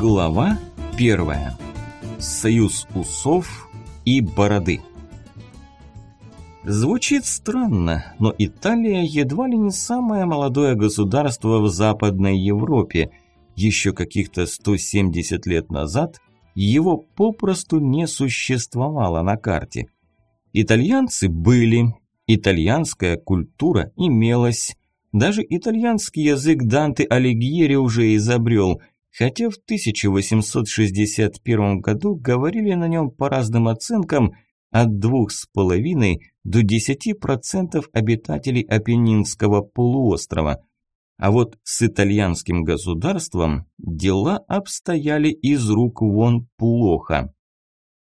Глава первая. Союз усов и бороды. Звучит странно, но Италия едва ли не самое молодое государство в Западной Европе. Еще каких-то 170 лет назад его попросту не существовало на карте. Итальянцы были, итальянская культура имелась, даже итальянский язык Данте Алигьери уже изобрел, хотя в 1861 году говорили на нем по разным оценкам от 2,5 до 10% обитателей Апеннинского полуострова. А вот с итальянским государством дела обстояли из рук вон плохо.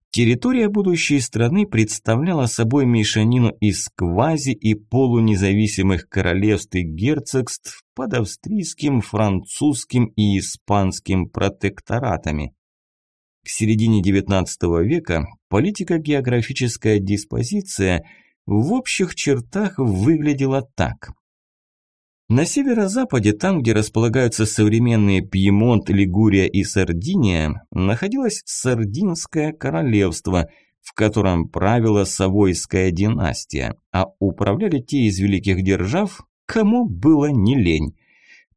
Территория будущей страны представляла собой мешанину из квази- и полунезависимых королевств и герцогств под австрийским, французским и испанским протекторатами. К середине XIX века политико-географическая диспозиция в общих чертах выглядела так. На северо-западе, там, где располагаются современные Пьемонт, Лигурия и Сардиния, находилось Сардинское королевство, в котором правила Савойская династия, а управляли те из великих держав, кому было не лень.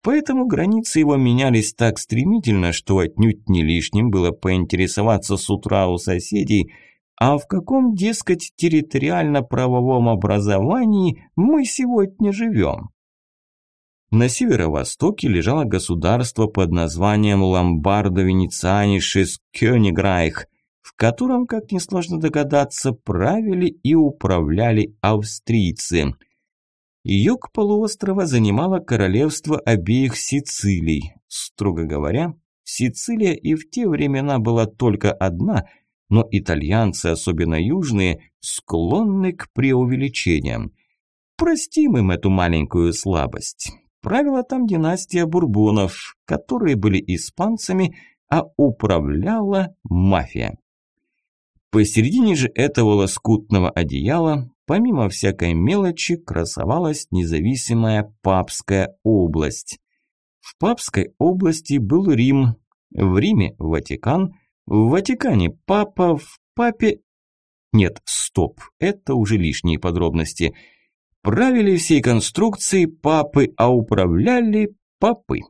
Поэтому границы его менялись так стремительно, что отнюдь не лишним было поинтересоваться с утра у соседей, а в каком, дескать, территориально-правовом образовании мы сегодня живем. На северо-востоке лежало государство под названием Ломбардо-Венецианишес Кёниграйх, в котором, как несложно догадаться, правили и управляли австрийцы – Юг полуострова занимало королевство обеих Сицилий. Строго говоря, Сицилия и в те времена была только одна, но итальянцы, особенно южные, склонны к преувеличениям. Простим им эту маленькую слабость. Правила там династия Бурбонов, которые были испанцами, а управляла мафия. Посередине же этого лоскутного одеяла Помимо всякой мелочи красовалась независимая Папская область. В Папской области был Рим, в Риме – Ватикан, в Ватикане – Папа, в Папе… Нет, стоп, это уже лишние подробности. Правили всей конструкции папы, а управляли папы.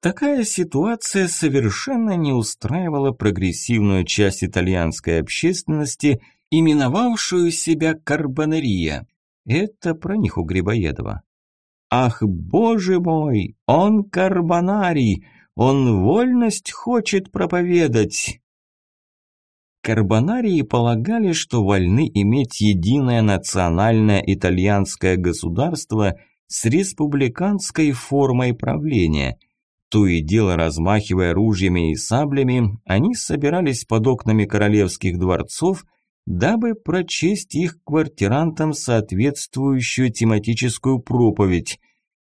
Такая ситуация совершенно не устраивала прогрессивную часть итальянской общественности – именовавшую себя Карбонерия. Это про них у Грибоедова. Ах, боже мой, он карбонарий, он вольность хочет проповедать. Карбонарии полагали, что вольны иметь единое национальное итальянское государство с республиканской формой правления. То и дело размахивая ружьями и саблями, они собирались под окнами королевских дворцов дабы прочесть их квартирантам соответствующую тематическую проповедь.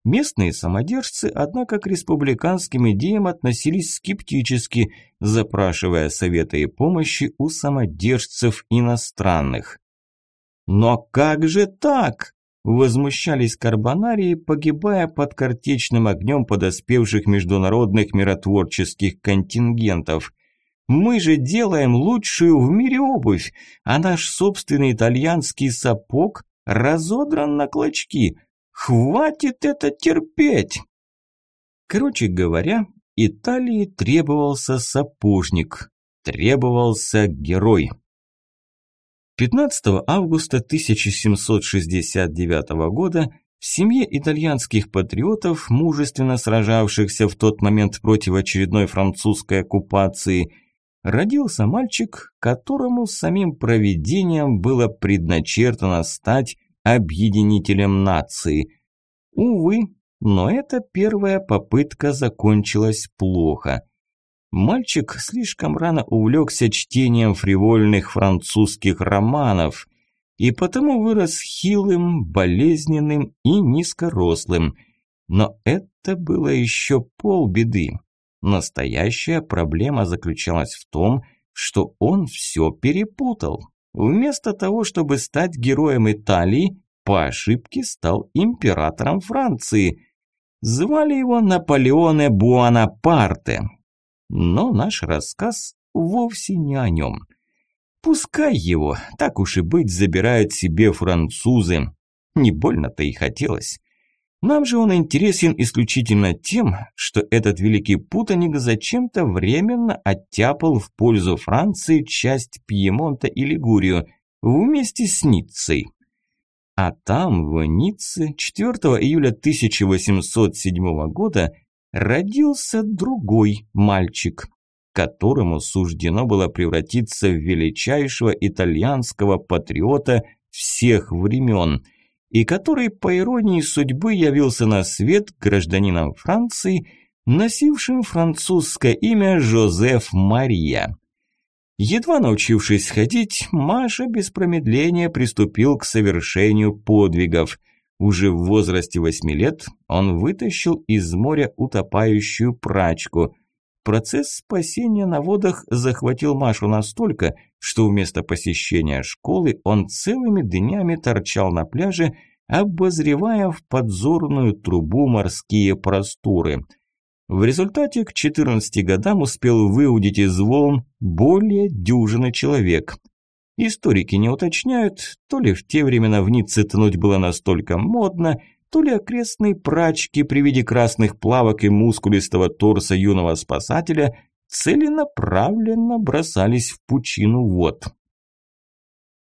Местные самодержцы, однако, к республиканским идеям относились скептически, запрашивая совета и помощи у самодержцев иностранных. «Но как же так?» – возмущались карбонарии, погибая под картечным огнем подоспевших международных миротворческих контингентов – мы же делаем лучшую в мире обувь, а наш собственный итальянский сапог разодран на клочки. Хватит это терпеть!» Короче говоря, Италии требовался сапожник, требовался герой. 15 августа 1769 года в семье итальянских патриотов, мужественно сражавшихся в тот момент против очередной французской оккупации, родился мальчик, которому самим провидением было предначертано стать объединителем нации. Увы, но эта первая попытка закончилась плохо. Мальчик слишком рано увлекся чтением фривольных французских романов и потому вырос хилым, болезненным и низкорослым. Но это было еще полбеды. Настоящая проблема заключалась в том, что он все перепутал. Вместо того, чтобы стать героем Италии, по ошибке стал императором Франции. Звали его Наполеоне Буанапарте. Но наш рассказ вовсе не о нем. Пускай его, так уж и быть, забирают себе французы. Не больно-то и хотелось. Нам же он интересен исключительно тем, что этот великий путаник зачем-то временно оттяпал в пользу Франции часть Пьемонта и Лигурию вместе с Ниццей. А там, в Ницце, 4 июля 1807 года родился другой мальчик, которому суждено было превратиться в величайшего итальянского патриота всех времен – и который, по иронии судьбы, явился на свет гражданином Франции, носившим французское имя Жозеф Мария. Едва научившись ходить, Маша без промедления приступил к совершению подвигов. Уже в возрасте восьми лет он вытащил из моря утопающую прачку. Процесс спасения на водах захватил Машу настолько, что вместо посещения школы он целыми днями торчал на пляже, обозревая в подзорную трубу морские просторы. В результате к 14 годам успел выудить из волн более дюжины человек. Историки не уточняют, то ли в те времена в Ницце тонуть было настолько модно, то ли окрестные прачки при виде красных плавок и мускулистого торса юного спасателя целенаправленно бросались в пучину вод.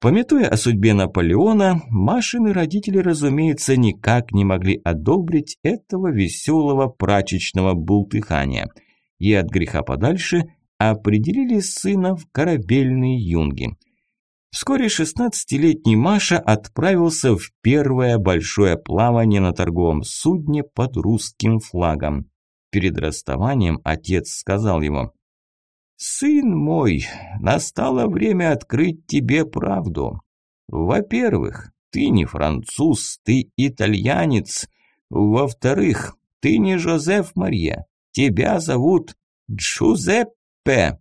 Пометуя о судьбе Наполеона, Машины родители, разумеется, никак не могли одобрить этого веселого прачечного бултыхания и от греха подальше определили сына в корабельные юнги. Вскоре 16-летний Маша отправился в первое большое плавание на торговом судне под русским флагом. Перед расставанием отец сказал ему «Сын мой, настало время открыть тебе правду. Во-первых, ты не француз, ты итальянец. Во-вторых, ты не Жозеф Мария, тебя зовут Джузеппе».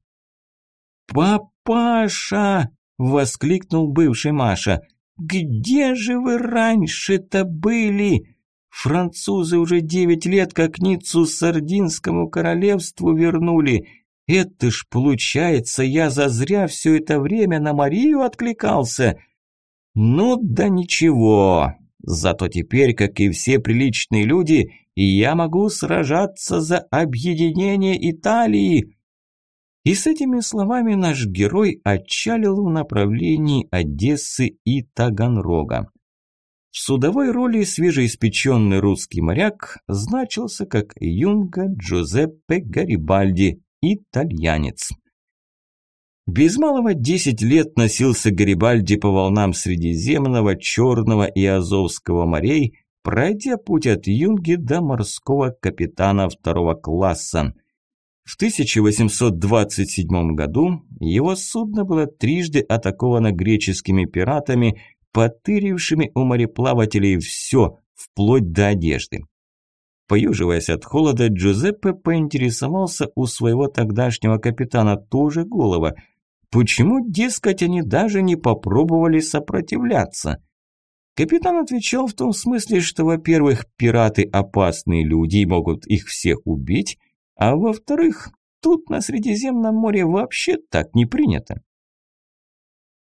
«Папаша!» – воскликнул бывший Маша. «Где же вы раньше-то были?» Французы уже девять лет как Ниццу Сардинскому королевству вернули. Это ж получается, я зазря все это время на Марию откликался. Ну да ничего, зато теперь, как и все приличные люди, я могу сражаться за объединение Италии. И с этими словами наш герой отчалил в направлении Одессы и Таганрога. В судовой роли свежеиспеченный русский моряк значился как юнга Джузеппе Гарибальди, итальянец. Без малого десять лет носился Гарибальди по волнам Средиземного, Черного и Азовского морей, пройдя путь от юнги до морского капитана второго класса. В 1827 году его судно было трижды атаковано греческими пиратами, потырившими у мореплавателей все, вплоть до одежды. Поюживаясь от холода, Джузеппе поинтересовался у своего тогдашнего капитана тоже голова, почему, дескать, они даже не попробовали сопротивляться. Капитан отвечал в том смысле, что, во-первых, пираты опасные люди и могут их всех убить, а во-вторых, тут на Средиземном море вообще так не принято.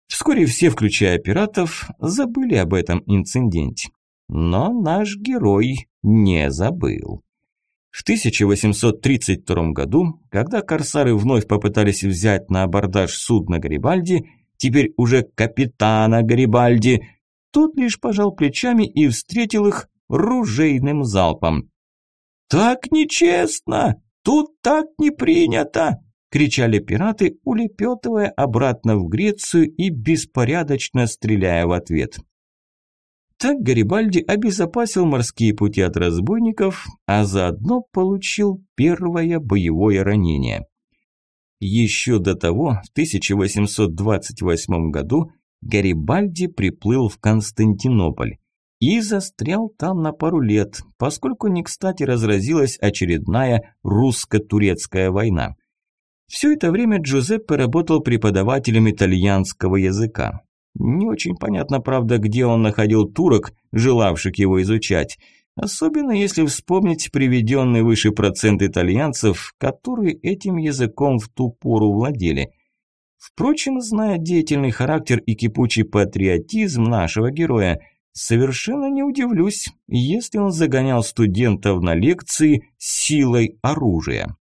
Вскоре все, включая пиратов, забыли об этом инциденте. Но наш герой не забыл. В 1832 году, когда корсары вновь попытались взять на абордаж судно Гарибальди, теперь уже капитана Гарибальди, тот лишь пожал плечами и встретил их ружейным залпом. «Так нечестно! Тут так не принято!» – кричали пираты, улепетывая обратно в Грецию и беспорядочно стреляя в ответ. Так Гарибальди обезопасил морские пути от разбойников, а заодно получил первое боевое ранение. Еще до того, в 1828 году, Гарибальди приплыл в Константинополь и застрял там на пару лет, поскольку не кстати разразилась очередная русско-турецкая война. Все это время Джузеппе работал преподавателем итальянского языка. Не очень понятно, правда, где он находил турок, желавших его изучать, особенно если вспомнить приведенный выше процент итальянцев, которые этим языком в ту пору владели. Впрочем, зная деятельный характер и кипучий патриотизм нашего героя, совершенно не удивлюсь, если он загонял студентов на лекции силой оружия.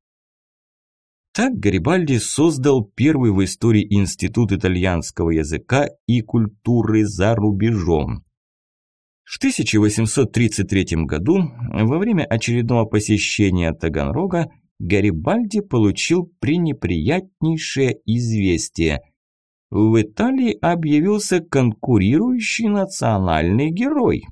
Так Гарибальди создал первый в истории институт итальянского языка и культуры за рубежом. В 1833 году, во время очередного посещения Таганрога, Гарибальди получил пренеприятнейшее известие. В Италии объявился конкурирующий национальный герой.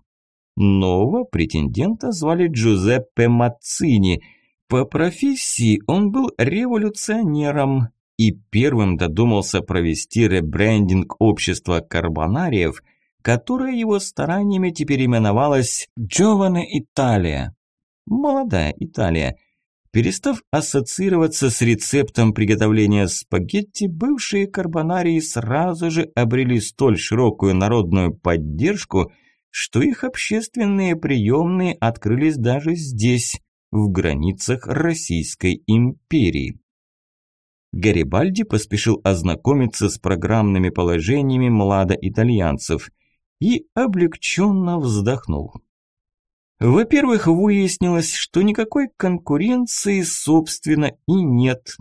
Нового претендента звали Джузеппе Мацини – по профессии он был революционером и первым додумался провести ребрендинг общества карбонариев, которое его стараниями теперь именовалось «Джоване Италия» – «Молодая Италия». Перестав ассоциироваться с рецептом приготовления спагетти, бывшие карбонарии сразу же обрели столь широкую народную поддержку, что их общественные приемные открылись даже здесь, в границах Российской империи. Гарибальди поспешил ознакомиться с программными положениями младоитальянцев и облегченно вздохнул. Во-первых, выяснилось, что никакой конкуренции, собственно, и нет.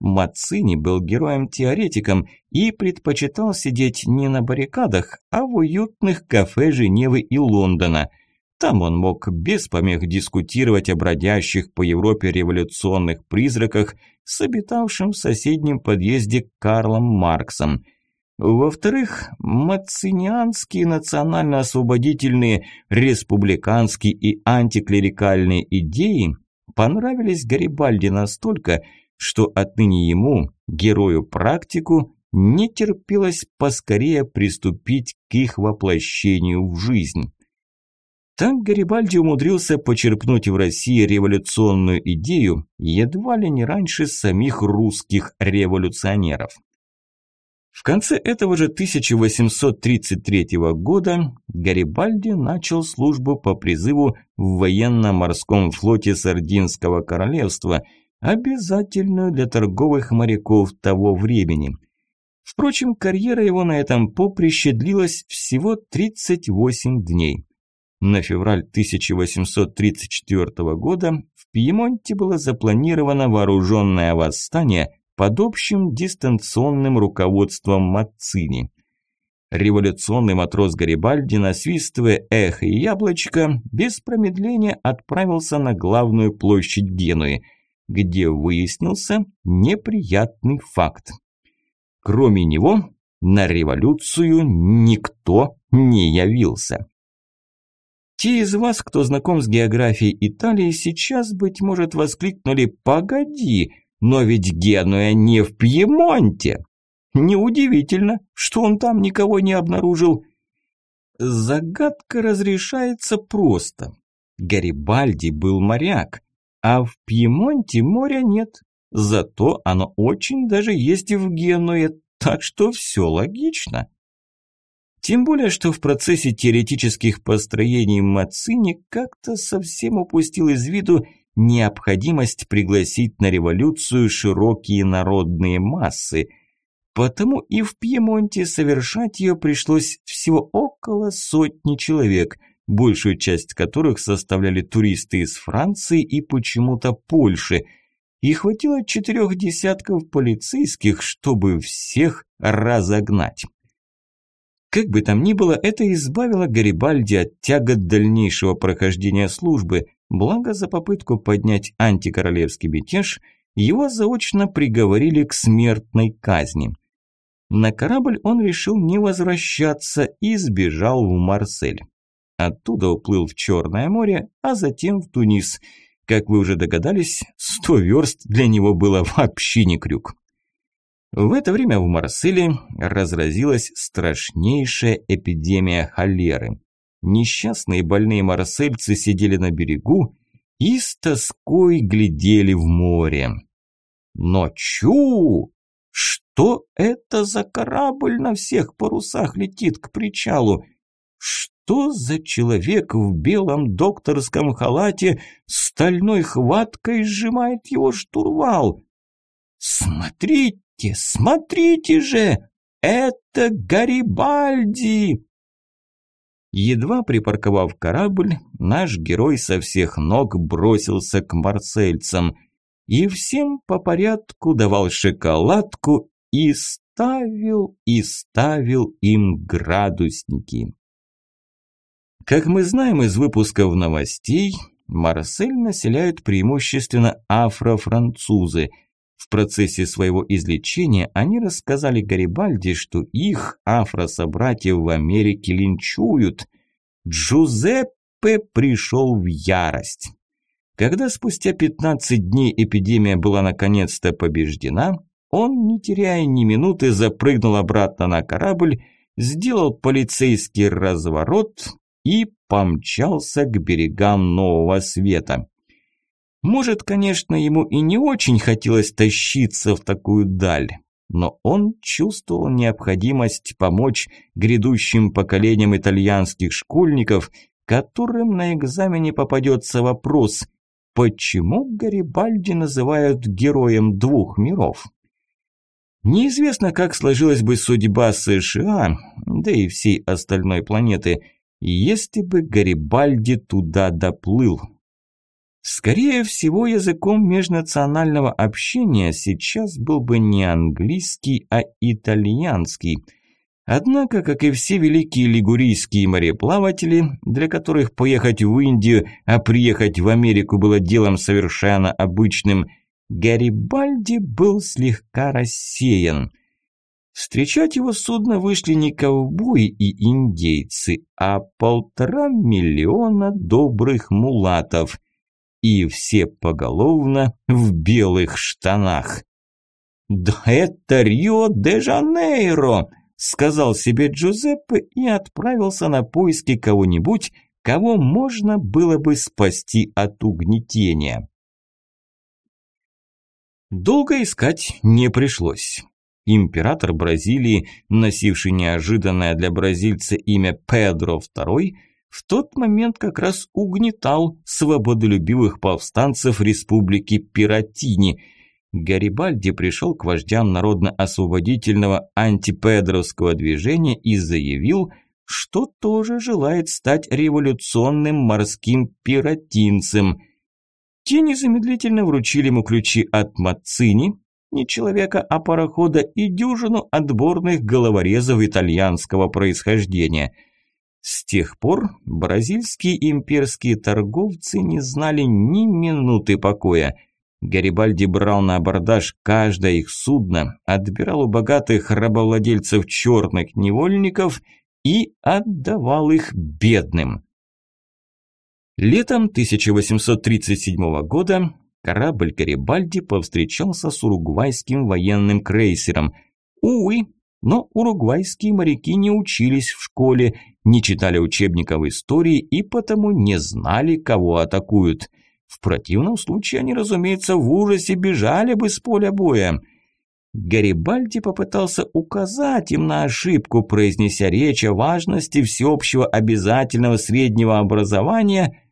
Мацини был героем-теоретиком и предпочитал сидеть не на баррикадах, а в уютных кафе Женевы и Лондона – там он мог без помех дискутировать о бродящих по Европе революционных призраках с обитавшим в соседнем подъезде Карлом Марксом. Во-вторых, мацинианские национально-освободительные, республиканские и антиклерикальные идеи понравились Гарибальди настолько, что отныне ему, герою-практику, не терпелось поскорее приступить к их воплощению в жизнь. Так Гарибальди умудрился почерпнуть в России революционную идею едва ли не раньше самих русских революционеров. В конце этого же 1833 года Гарибальди начал службу по призыву в военно-морском флоте Сардинского королевства, обязательную для торговых моряков того времени. Впрочем, карьера его на этом поприще длилась всего 38 дней. На февраль 1834 года в Пьемонте было запланировано вооруженное восстание под общим дистанционным руководством Мацини. Революционный матрос Гарибальди, насвистывая эхо и яблочко, без промедления отправился на главную площадь Генуи, где выяснился неприятный факт. Кроме него, на революцию никто не явился. Те из вас, кто знаком с географией Италии, сейчас, быть может, воскликнули «Погоди, но ведь Генуя не в Пьемонте!» Неудивительно, что он там никого не обнаружил. Загадка разрешается просто. Гарибальди был моряк, а в Пьемонте моря нет. Зато оно очень даже есть в Генуе, так что все логично. Тем более, что в процессе теоретических построений Мацини как-то совсем упустил из виду необходимость пригласить на революцию широкие народные массы. Потому и в Пьемонте совершать ее пришлось всего около сотни человек, большую часть которых составляли туристы из Франции и почему-то Польши. И хватило четырех десятков полицейских, чтобы всех разогнать. Как бы там ни было, это избавило Гарибальди от тягот дальнейшего прохождения службы, благо за попытку поднять антикоролевский мятеж его заочно приговорили к смертной казни. На корабль он решил не возвращаться и сбежал в Марсель. Оттуда уплыл в Черное море, а затем в Тунис. Как вы уже догадались, сто верст для него было вообще не крюк. В это время в Марселе разразилась страшнейшая эпидемия холеры. Несчастные больные марсельцы сидели на берегу и с тоской глядели в море. Но чу! Что это за корабль на всех парусах летит к причалу? Что за человек в белом докторском халате стальной хваткой сжимает его штурвал? Смотрите, смотрите же! Это Гарибальди! Едва припарковав корабль, наш герой со всех ног бросился к марсельцам и всем по порядку давал шоколадку и ставил и ставил им градусники. Как мы знаем из выпусков новостей, Марсель населяют преимущественно афро-французы. В процессе своего излечения они рассказали Гарибальди, что их афро-собратьев в Америке линчуют. Джузеппе пришел в ярость. Когда спустя 15 дней эпидемия была наконец-то побеждена, он, не теряя ни минуты, запрыгнул обратно на корабль, сделал полицейский разворот и помчался к берегам Нового Света. Может, конечно, ему и не очень хотелось тащиться в такую даль, но он чувствовал необходимость помочь грядущим поколениям итальянских школьников, которым на экзамене попадется вопрос, почему Гарибальди называют героем двух миров. Неизвестно, как сложилась бы судьба США, да и всей остальной планеты, если бы Гарибальди туда доплыл. Скорее всего, языком межнационального общения сейчас был бы не английский, а итальянский. Однако, как и все великие лигурийские мореплаватели, для которых поехать в Индию, а приехать в Америку было делом совершенно обычным, Гарибальди был слегка рассеян – Встречать его судно вышли не ковбои и индейцы, а полтора миллиона добрых мулатов. И все поголовно в белых штанах. «Да это Рио-де-Жанейро!» – сказал себе Джузеппе и отправился на поиски кого-нибудь, кого можно было бы спасти от угнетения. Долго искать не пришлось. Император Бразилии, носивший неожиданное для бразильца имя Педро II, в тот момент как раз угнетал свободолюбивых повстанцев республики Пиратини. Гарибальди пришел к вождям народно-освободительного антипедровского движения и заявил, что тоже желает стать революционным морским пиратинцем. Те незамедлительно вручили ему ключи от Мацини, не человека, а парохода и дюжину отборных головорезов итальянского происхождения. С тех пор бразильские имперские торговцы не знали ни минуты покоя. Гарибальди брал на абордаж каждое их судно, отбирал у богатых рабовладельцев черных невольников и отдавал их бедным. Летом 1837 года корабль Гарибальди повстречался с уругвайским военным крейсером. Увы, но уругвайские моряки не учились в школе, не читали учебников истории и потому не знали, кого атакуют. В противном случае они, разумеется, в ужасе бежали бы с поля боя. Гарибальди попытался указать им на ошибку, произнеся речь о важности всеобщего обязательного среднего образования,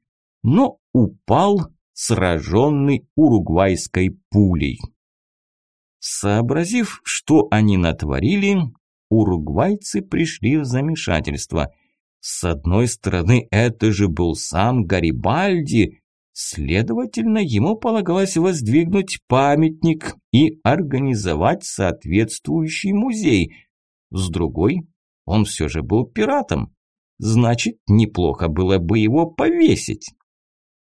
но упал сраженный уругвайской пулей. Сообразив, что они натворили, уругвайцы пришли в замешательство. С одной стороны, это же был сам Гарибальди, следовательно, ему полагалось воздвигнуть памятник и организовать соответствующий музей. С другой, он все же был пиратом, значит, неплохо было бы его повесить.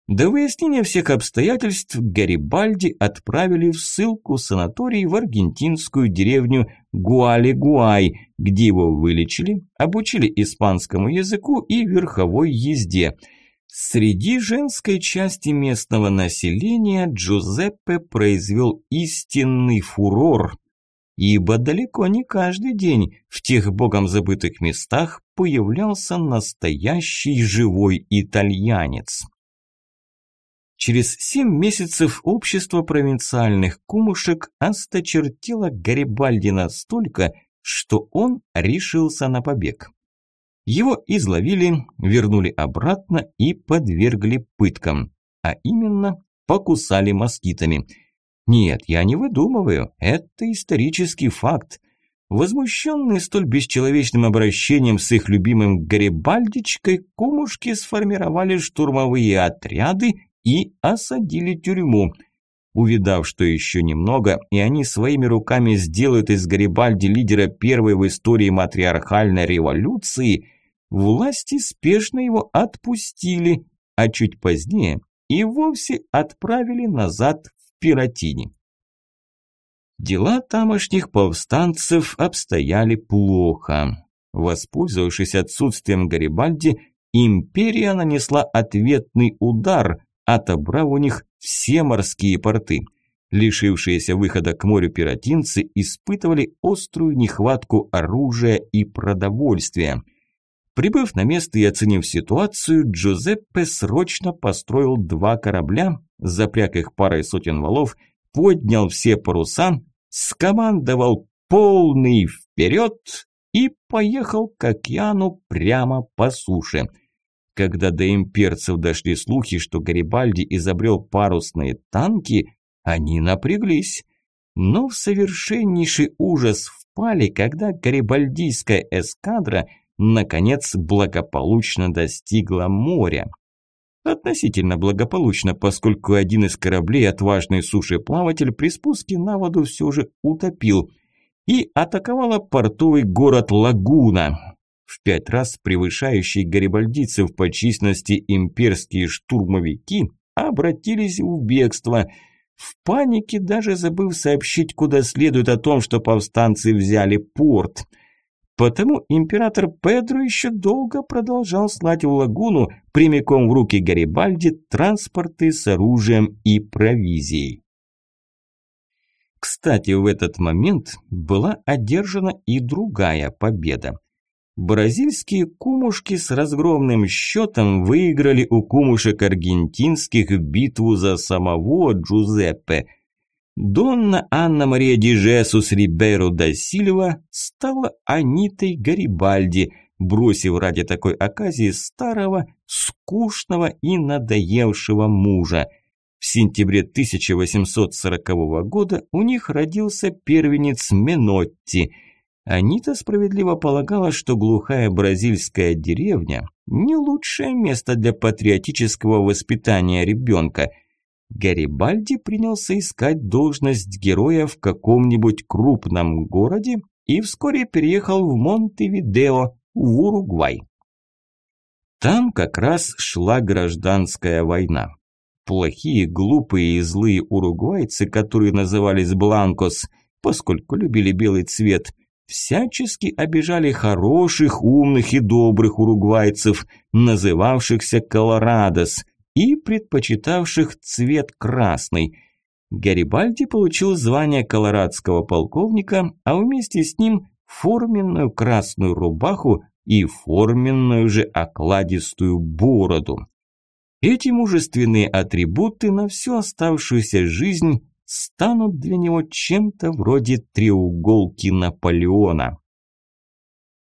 До выяснения всех обстоятельств Гарибальди отправили в ссылку санаторий в аргентинскую деревню Гуале-Гуай, где его вылечили, обучили испанскому языку и верховой езде. Среди женской части местного населения Джузеппе произвел истинный фурор, ибо далеко не каждый день в тех богом забытых местах появлялся настоящий живой итальянец. Через семь месяцев общество провинциальных кумушек осточертило Гарибальди настолько, что он решился на побег. Его изловили, вернули обратно и подвергли пыткам, а именно покусали москитами. Нет, я не выдумываю, это исторический факт. Возмущенные столь бесчеловечным обращением с их любимым Гарибальдичкой, кумушки сформировали штурмовые отряды и осадили тюрьму – Увидав, что еще немного, и они своими руками сделают из Гарибальди лидера первой в истории матриархальной революции, власти спешно его отпустили, а чуть позднее и вовсе отправили назад в Пиротини. Дела тамошних повстанцев обстояли плохо. Воспользовавшись отсутствием Гарибальди, империя нанесла ответный удар – отобрав у них все морские порты. Лишившиеся выхода к морю пиратинцы испытывали острую нехватку оружия и продовольствия. Прибыв на место и оценив ситуацию, Джузеппе срочно построил два корабля, запряг их парой сотен валов, поднял все паруса, скомандовал полный вперед и поехал к океану прямо по суше – когда до имперцев дошли слухи, что Гарибальди изобрел парусные танки, они напряглись. Но в совершеннейший ужас впали, когда гарибальдийская эскадра наконец благополучно достигла моря. Относительно благополучно, поскольку один из кораблей отважный сушеплаватель при спуске на воду все же утопил и атаковала портовый город Лагуна, в пять раз превышающие гарибальдийцев по численности имперские штурмовики обратились в бегство, в панике даже забыв сообщить куда следует о том, что повстанцы взяли порт. Потому император Педро еще долго продолжал слать в лагуну прямиком в руки Гарибальди транспорты с оружием и провизией. Кстати, в этот момент была одержана и другая победа. Бразильские кумушки с разгромным счетом выиграли у кумушек аргентинских битву за самого Джузеппе. Донна Анна Мария Ди Жесус Рибейро да Сильва стала Анитой Гарибальди, бросив ради такой оказии старого, скучного и надоевшего мужа. В сентябре 1840 года у них родился первенец Менотти – Анита справедливо полагала, что глухая бразильская деревня – не лучшее место для патриотического воспитания ребенка. Гарибальди принялся искать должность героя в каком-нибудь крупном городе и вскоре переехал в Монтевидео, в Уругвай. Там как раз шла гражданская война. Плохие, глупые и злые уругвайцы, которые назывались Бланкос, поскольку любили белый цвет, всячески обижали хороших, умных и добрых уругвайцев, называвшихся Колорадос, и предпочитавших цвет красный. Гарибальди получил звание колорадского полковника, а вместе с ним форменную красную рубаху и форменную же окладистую бороду. Эти мужественные атрибуты на всю оставшуюся жизнь станут для него чем-то вроде треуголки Наполеона.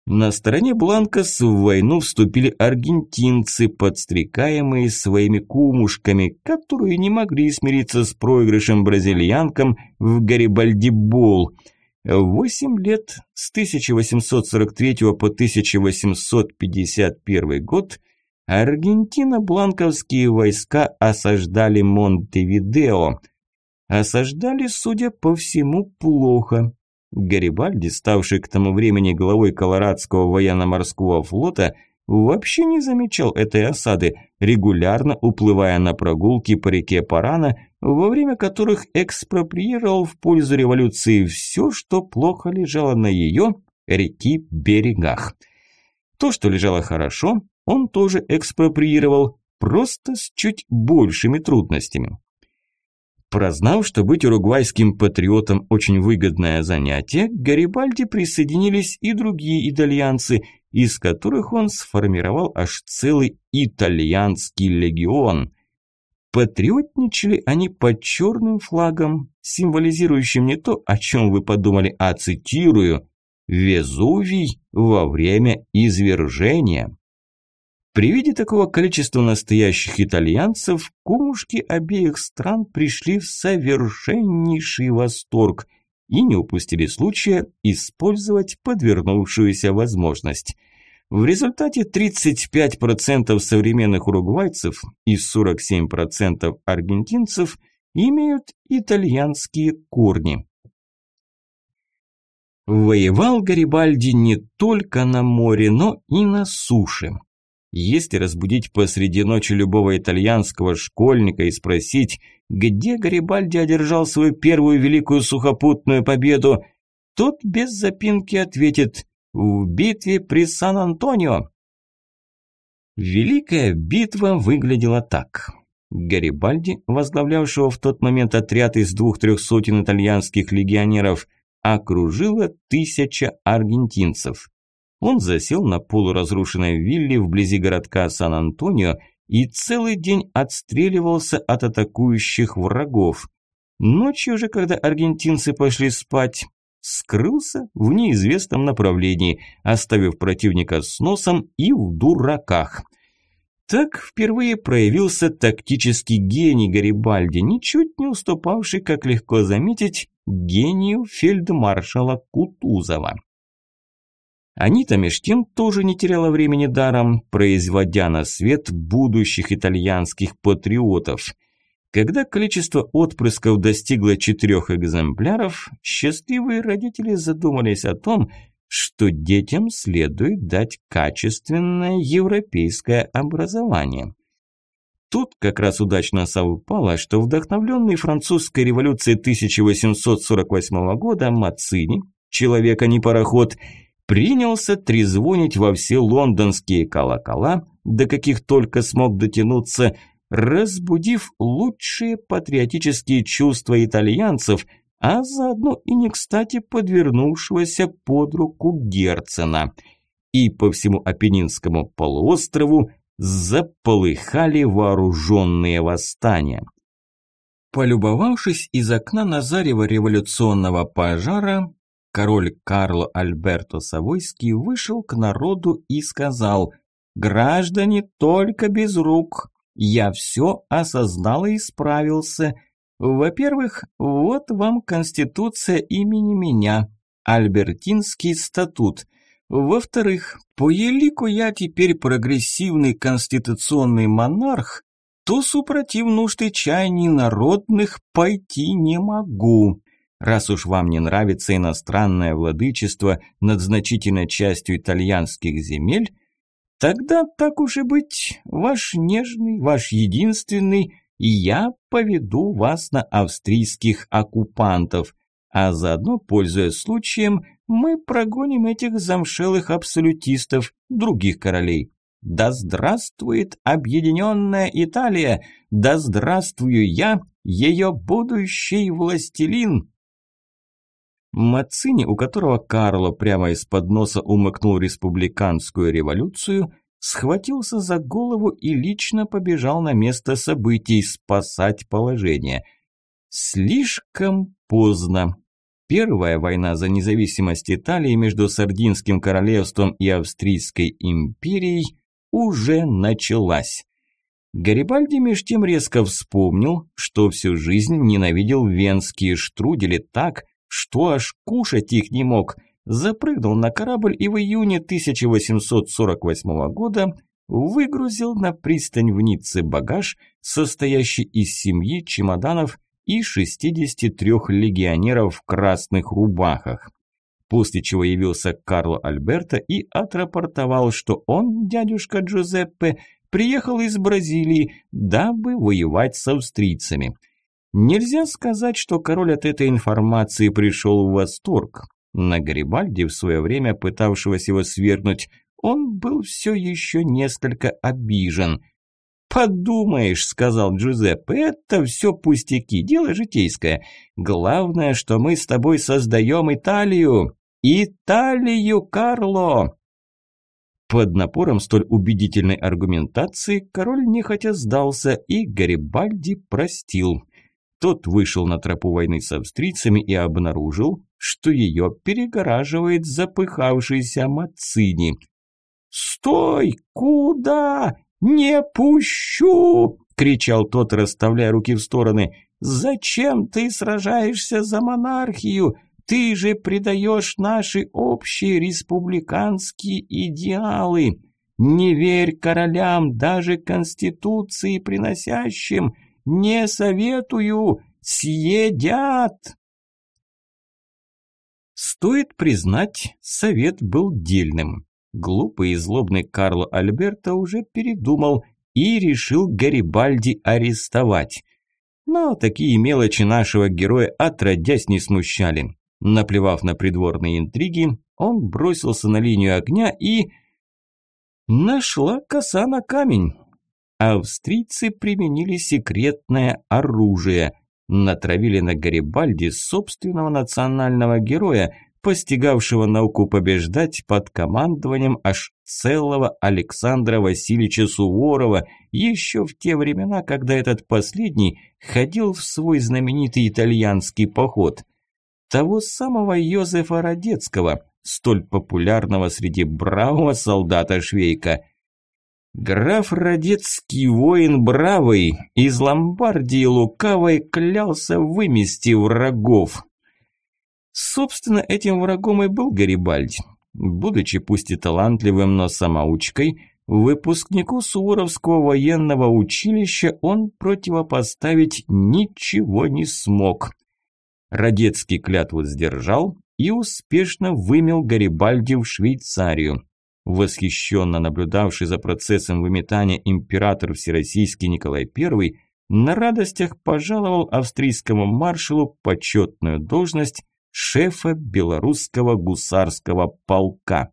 На стороне Бланкос в войну вступили аргентинцы, подстрекаемые своими кумушками, которые не могли смириться с проигрышем бразильянкам в Гарибальди-Бол. Восемь лет, с 1843 по 1851 год, аргентино-бланковские войска осаждали Монтевидео – осаждали, судя по всему, плохо. Гарибальди, ставший к тому времени главой Колорадского военно-морского флота, вообще не замечал этой осады, регулярно уплывая на прогулки по реке Парана, во время которых экспроприировал в пользу революции все, что плохо лежало на ее, реки, берегах. То, что лежало хорошо, он тоже экспроприировал, просто с чуть большими трудностями. Прознав, что быть уругвайским патриотом очень выгодное занятие, к Гарибальди присоединились и другие итальянцы, из которых он сформировал аж целый итальянский легион. Патриотничали они под черным флагом, символизирующим не то, о чем вы подумали, а цитирую «Везувий во время извержения». При виде такого количества настоящих итальянцев, кумушки обеих стран пришли в совершеннейший восторг и не упустили случая использовать подвернувшуюся возможность – в результате 35% современных уругвайцев и 47% аргентинцев имеют итальянские корни. Воевал Гарибальди не только на море, но и на суше. Если разбудить посреди ночи любого итальянского школьника и спросить, где Гарибальди одержал свою первую великую сухопутную победу, тот без запинки ответит в битве при Сан-Антонио. Великая битва выглядела так. Гарибальди, возглавлявшего в тот момент отряд из двух-трех сотен итальянских легионеров, окружила тысяча аргентинцев. Он засел на полуразрушенной вилле вблизи городка Сан-Антонио и целый день отстреливался от атакующих врагов. Ночью же, когда аргентинцы пошли спать, скрылся в неизвестном направлении, оставив противника с носом и в дураках. Так впервые проявился тактический гений Гарибальди, ничуть не уступавший, как легко заметить, гению фельдмаршала Кутузова. Анита меж тем тоже не теряла времени даром, производя на свет будущих итальянских патриотов – когда количество отпрысков достигло четырех экземпляров, счастливые родители задумались о том, что детям следует дать качественное европейское образование. Тут как раз удачно совпало, что вдохновленный французской революцией 1848 года Мацини, человек, а не пароход, принялся трезвонить во все лондонские колокола, до каких только смог дотянуться – разбудив лучшие патриотические чувства итальянцев, а заодно и не кстати подвернувшегося под руку Герцена. И по всему Апеннинскому полуострову заполыхали вооруженные восстания. Полюбовавшись из окна на зарево революционного пожара, король Карло Альберто Савойский вышел к народу и сказал «Граждане, только без рук, я все осознал и справился. Во-первых, вот вам Конституция имени меня, Альбертинский статут. Во-вторых, по елику я теперь прогрессивный конституционный монарх, то супротив нужд и чаяний народных пойти не могу. Раз уж вам не нравится иностранное владычество над значительной частью итальянских земель, Тогда, так уж и быть, ваш нежный, ваш единственный, и я поведу вас на австрийских оккупантов, а заодно, пользуясь случаем, мы прогоним этих замшелых абсолютистов, других королей. Да здравствует объединенная Италия! Да здравствую я, ее будущий властелин! Мацини, у которого Карло прямо из-под носа умыкнул республиканскую революцию, схватился за голову и лично побежал на место событий спасать положение. Слишком поздно. Первая война за независимость Италии между Сардинским королевством и Австрийской империей уже началась. Гарибальди меж тем резко вспомнил, что всю жизнь ненавидел венские штрудели так, что аж кушать их не мог, запрыгнул на корабль и в июне 1848 года выгрузил на пристань в Ницце багаж, состоящий из семьи чемоданов и 63 легионеров в красных рубахах. После чего явился Карло Альберто и отрапортовал, что он, дядюшка Джузеппе, приехал из Бразилии, дабы воевать с австрийцами – Нельзя сказать, что король от этой информации пришел в восторг. На Гарибальде, в свое время пытавшегося его свергнуть, он был все еще несколько обижен. «Подумаешь», — сказал Джузеппе, — «это все пустяки, дело житейское. Главное, что мы с тобой создаем Италию. Италию, Карло!» Под напором столь убедительной аргументации король нехотя сдался и Гарибальди простил. Тот вышел на тропу войны с австрийцами и обнаружил, что ее перегораживает запыхавшийся Мацини. «Стой! Куда? Не пущу!» – кричал тот, расставляя руки в стороны. «Зачем ты сражаешься за монархию? Ты же предаешь наши общие республиканские идеалы. Не верь королям, даже конституции приносящим. Не советую, съедят. Стоит признать, совет был дельным. Глупый и злобный Карло Альберто уже передумал и решил Гарибальди арестовать. Но такие мелочи нашего героя отродясь не смущали. Наплевав на придворные интриги, он бросился на линию огня и... Нашла коса на камень. Австрийцы применили секретное оружие. Натравили на Гарибальди собственного национального героя, постигавшего науку побеждать под командованием аж целого Александра Васильевича Суворова, еще в те времена, когда этот последний ходил в свой знаменитый итальянский поход того самого Йозефа Радецкого, столь популярного среди бравого солдата Швейка. Граф Радецкий, воин бравый, из Ломбардии лукавой клялся вымести врагов. Собственно, этим врагом и был Гарибальди. Будучи пусть и талантливым, но самоучкой, выпускнику Суворовского военного училища он противопоставить ничего не смог. Радецкий клятву сдержал и успешно вымел Гарибальди в Швейцарию. Восхищенно наблюдавший за процессом выметания император Всероссийский Николай I на радостях пожаловал австрийскому маршалу почетную должность шефа белорусского гусарского полка.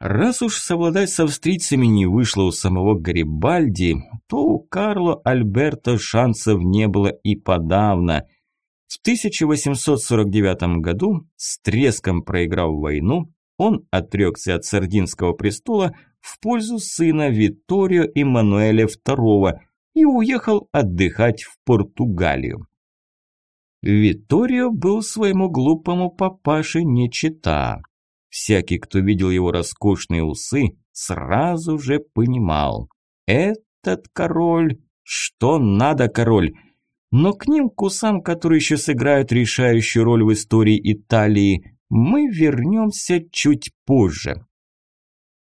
Раз уж совладать с австрийцами не вышло у самого Гарибальди, то у Карло Альберто шансов не было и подавно. В 1849 году, с треском проиграв войну, он отрекся от Сардинского престола в пользу сына Витторио Эммануэля II и уехал отдыхать в Португалию. Витторио был своему глупому папаше не чита. Всякий, кто видел его роскошные усы, сразу же понимал. Этот король, что надо король. Но к ним, к усам, которые еще сыграют решающую роль в истории Италии, мы вернемся чуть позже.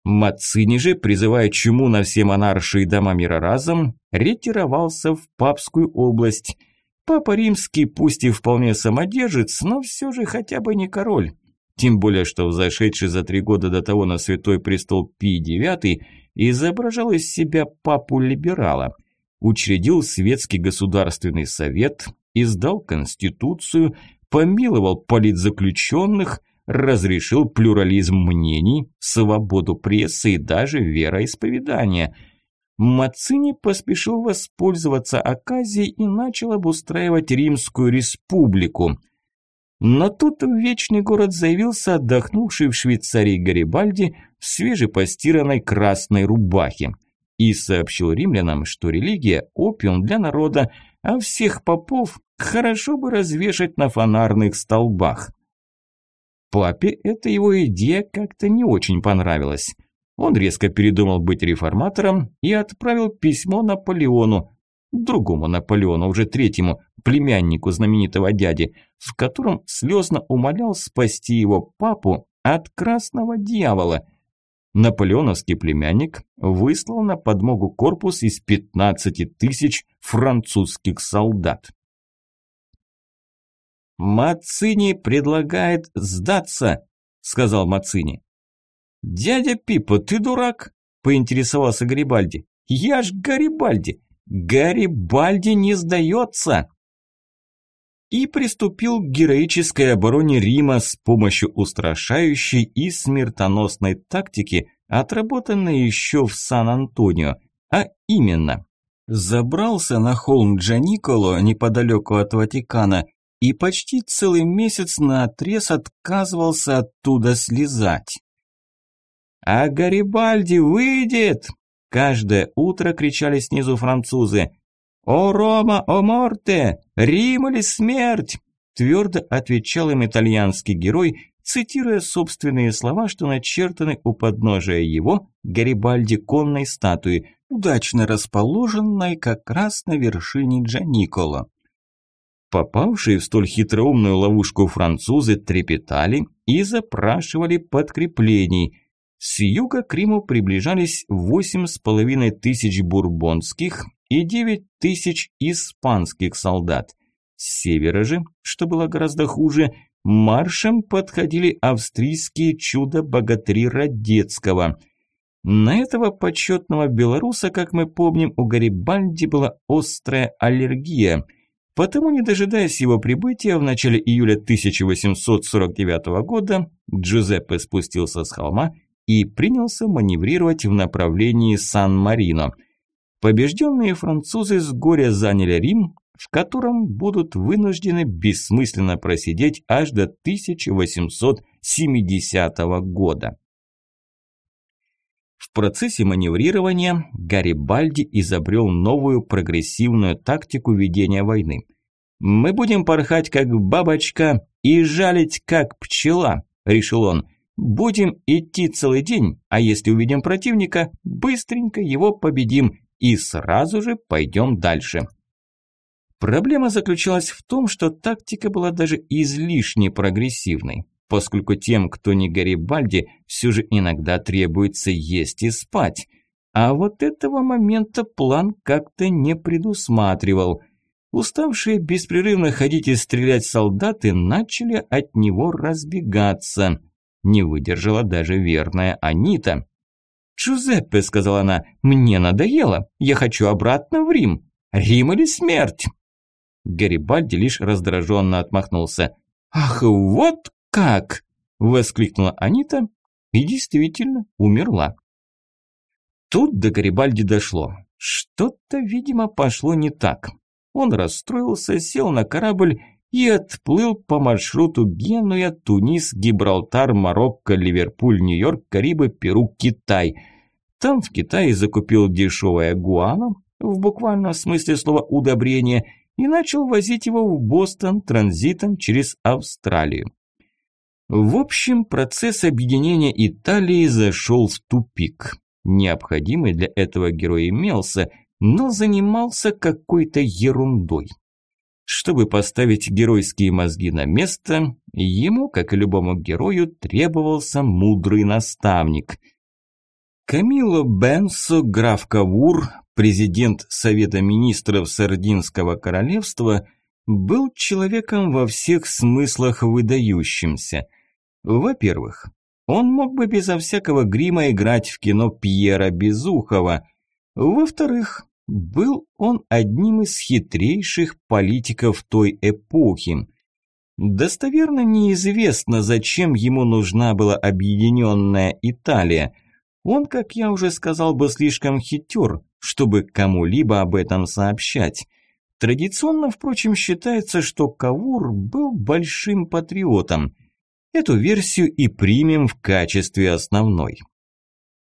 Мацини же, призывая чуму на все монаршие дома мира разом, ретировался в Папскую область. Папа Римский, пусть и вполне самодержец, но все же хотя бы не король. Тем более, что взошедший за три года до того на святой престол Пий IX изображал из себя папу-либерала, учредил Светский государственный совет, издал конституцию, помиловал политзаключенных, разрешил плюрализм мнений, свободу прессы и даже вероисповедания. Мацини поспешил воспользоваться оказией и начал обустраивать Римскую республику, но тут в вечный город заявился отдохнувший в Швейцарии Гарибальди в свежепостиранной красной рубахе и сообщил римлянам, что религия – опиум для народа, а всех попов хорошо бы развешать на фонарных столбах. Папе эта его идея как-то не очень понравилась. Он резко передумал быть реформатором и отправил письмо Наполеону, другому Наполеону, уже третьему, племяннику знаменитого дяди, в котором слезно умолял спасти его папу от красного дьявола. Наполеоновский племянник выслал на подмогу корпус из 15 тысяч французских солдат. «Мацини предлагает сдаться», – сказал Мацини. «Дядя Пипа, ты дурак?» – поинтересовался Гарибальди. «Я ж Гарибальди! Гарибальди не сдается!» И приступил к героической обороне Рима с помощью устрашающей и смертоносной тактики, отработанной еще в Сан-Антонио, а именно забрался на холм Джаниколо неподалеку от Ватикана и почти целый месяц наотрез отказывался оттуда слезать. «А Гарибальди выйдет!» Каждое утро кричали снизу французы. «О Рома, о Морте! Рим или смерть!» Твердо отвечал им итальянский герой, цитируя собственные слова, что начертаны у подножия его, Гарибальди, конной статуи, удачно расположенной как раз на вершине Джаниколо. Попавшие в столь хитроумную ловушку французы трепетали и запрашивали подкреплений. С юга к Риму приближались восемь с половиной тысяч бурбонских и девять тысяч испанских солдат. С севера же, что было гораздо хуже, маршем подходили австрийские чудо-богатыри Радецкого. На этого почетного белоруса, как мы помним, у Гарибальди была острая аллергия, потому, не дожидаясь его прибытия, в начале июля 1849 года Джузеппе спустился с холма и принялся маневрировать в направлении Сан-Марино. Побежденные французы с горя заняли Рим, в котором будут вынуждены бессмысленно просидеть аж до 1870 года. В процессе маневрирования Гарибальди изобрел новую прогрессивную тактику ведения войны. «Мы будем порхать как бабочка и жалить как пчела», – решил он. «Будем идти целый день, а если увидим противника, быстренько его победим и сразу же пойдем дальше». Проблема заключалась в том, что тактика была даже излишне прогрессивной, поскольку тем, кто не Гарибальди, все же иногда требуется есть и спать. А вот этого момента план как-то не предусматривал. Уставшие беспрерывно ходить и стрелять солдаты начали от него разбегаться. Не выдержала даже верная Анита. «Джузеппе», – сказала она, – «мне надоело, я хочу обратно в Рим. Рим или смерть?» Гарибальди лишь раздраженно отмахнулся. «Ах, вот как!» – воскликнула Анита и действительно умерла. Тут до Гарибальди дошло. Что-то, видимо, пошло не так. Он расстроился, сел на корабль и отплыл по маршруту Генуя, Тунис, Гибралтар, Марокко, Ливерпуль, Нью-Йорк, Карибы, Перу, Китай. Там в Китае закупил дешевое гуано, в буквальном смысле слова удобрение, и начал возить его в Бостон транзитом через Австралию. В общем, процесс объединения Италии зашел в тупик. Необходимый для этого герой имелся, но занимался какой-то ерундой. Чтобы поставить геройские мозги на место, ему, как и любому герою, требовался мудрый наставник. Камило Бенсо, граф Кавур, президент Совета министров Сардинского королевства, был человеком во всех смыслах выдающимся. Во-первых, он мог бы безо всякого грима играть в кино Пьера Безухова. Во-вторых, был он одним из хитрейших политиков той эпохи. Достоверно неизвестно, зачем ему нужна была объединенная Италия. Он, как я уже сказал, был слишком хитер, чтобы кому-либо об этом сообщать. Традиционно, впрочем, считается, что Кавур был большим патриотом. Эту версию и примем в качестве основной.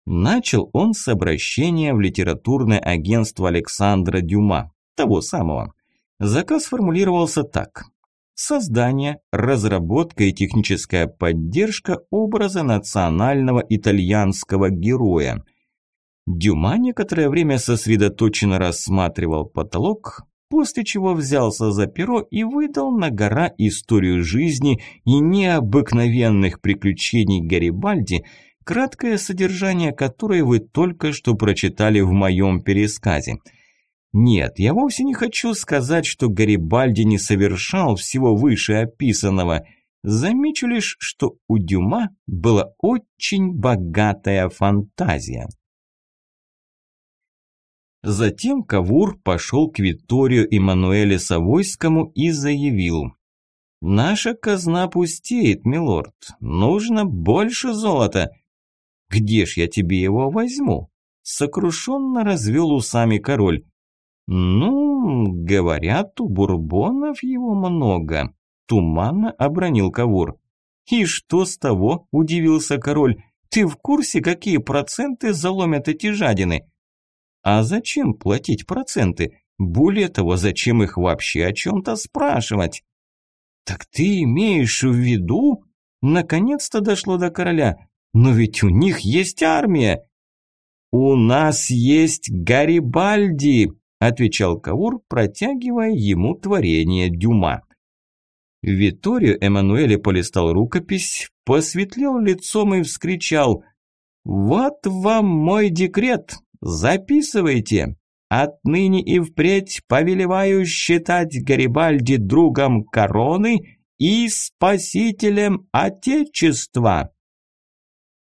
Начал он с обращения в литературное агентство Александра Дюма, того самого. Заказ формулировался так. Создание, разработка и техническая поддержка образа национального итальянского героя – Дюма некоторое время сосредоточенно рассматривал потолок, после чего взялся за перо и выдал на гора историю жизни и необыкновенных приключений Гарибальди, краткое содержание которой вы только что прочитали в моем пересказе. Нет, я вовсе не хочу сказать, что Гарибальди не совершал всего вышеописанного. Замечу лишь, что у Дюма была очень богатая фантазия. Затем Кавур пошел к Виторию Эммануэле Савойскому и заявил. «Наша казна пустеет, милорд. Нужно больше золота. Где ж я тебе его возьму?» Сокрушенно развел усами король. «Ну, говорят, у бурбонов его много», – туманно обронил Кавур. «И что с того?» – удивился король. Ты в курсе, какие проценты заломят эти жадины? А зачем платить проценты? Более того, зачем их вообще о чем-то спрашивать? Так ты имеешь в виду? Наконец-то дошло до короля. Но ведь у них есть армия. У нас есть Гарибальди, отвечал Каур, протягивая ему творение Дюма. Виторио Эммануэле полистал рукопись, посветлел лицом и вскричал «Вот вам мой декрет! Записывайте! Отныне и впредь повелеваю считать Гарибальди другом короны и спасителем Отечества!»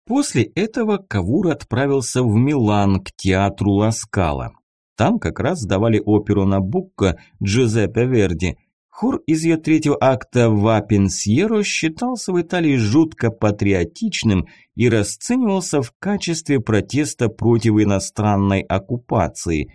После этого Кавур отправился в Милан к театру Ласкала. Там как раз давали оперу Набукко Джузеппе Верди. Хор из ее третьего акта «Ва Пенсьеро» считался в Италии жутко патриотичным и расценивался в качестве протеста против иностранной оккупации.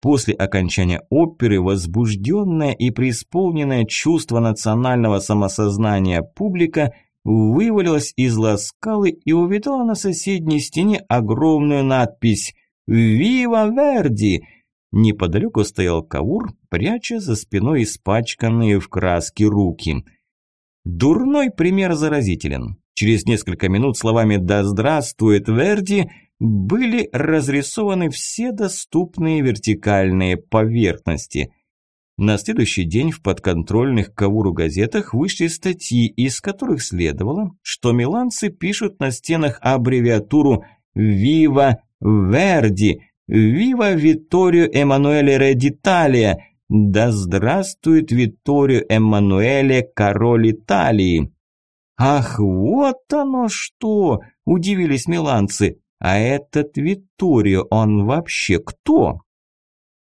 После окончания оперы возбужденное и преисполненное чувство национального самосознания публика – вывалилась из ласкалы и увидала на соседней стене огромную надпись «Вива Верди!». Неподалеку стоял Каур, пряча за спиной испачканные в краске руки. Дурной пример заразителен. Через несколько минут словами «Да здравствует Верди!» были разрисованы все доступные вертикальные поверхности – на следующий день в подконтрольных Кавуру газетах вышли статьи, из которых следовало, что миланцы пишут на стенах аббревиатуру «Viva Verdi», «Viva Vittorio Emanuele Re d'Italia», «Да здравствует Витторио Эммануэле, король Италии». «Ах, вот оно что!» – удивились миланцы. «А этот Витторио, он вообще кто?»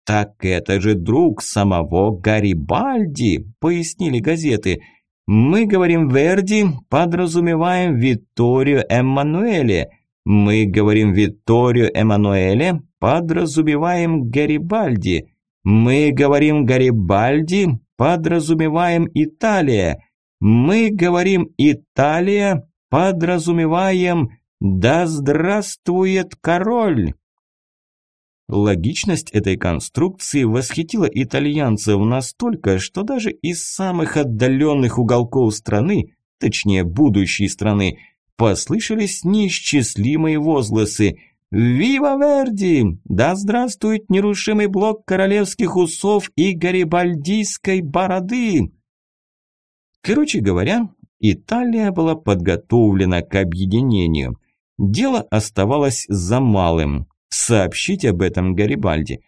«Так это же друг самого Гарибальди», – пояснили газеты. «Мы говорим Верди, подразумеваем Витторио Эммануэле. Мы говорим Витторио Эммануэле, подразумеваем Гарибальди. Мы говорим Гарибальди, подразумеваем Италия. Мы говорим Италия, подразумеваем «Да здравствует король!» Логичность этой конструкции восхитила итальянцев настолько, что даже из самых отдаленных уголков страны, точнее будущей страны, послышались неисчислимые возгласы «Вива Верди! Да здравствует нерушимый блок королевских усов и гарибальдийской бороды!» Короче говоря, Италия была подготовлена к объединению. Дело оставалось за малым сообщить об этом Гарибальди.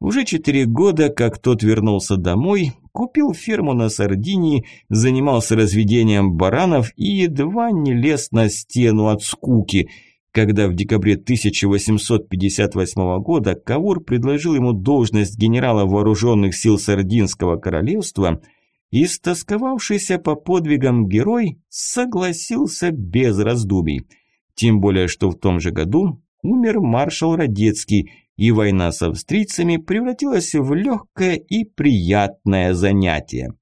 Уже четыре года, как тот вернулся домой, купил ферму на Сардинии, занимался разведением баранов и едва не лез на стену от скуки, когда в декабре 1858 года Кавур предложил ему должность генерала вооруженных сил Сардинского королевства, истосковавшийся по подвигам герой согласился без раздумий. Тем более, что в том же году умер маршал Радецкий, и война с австрийцами превратилась в легкое и приятное занятие.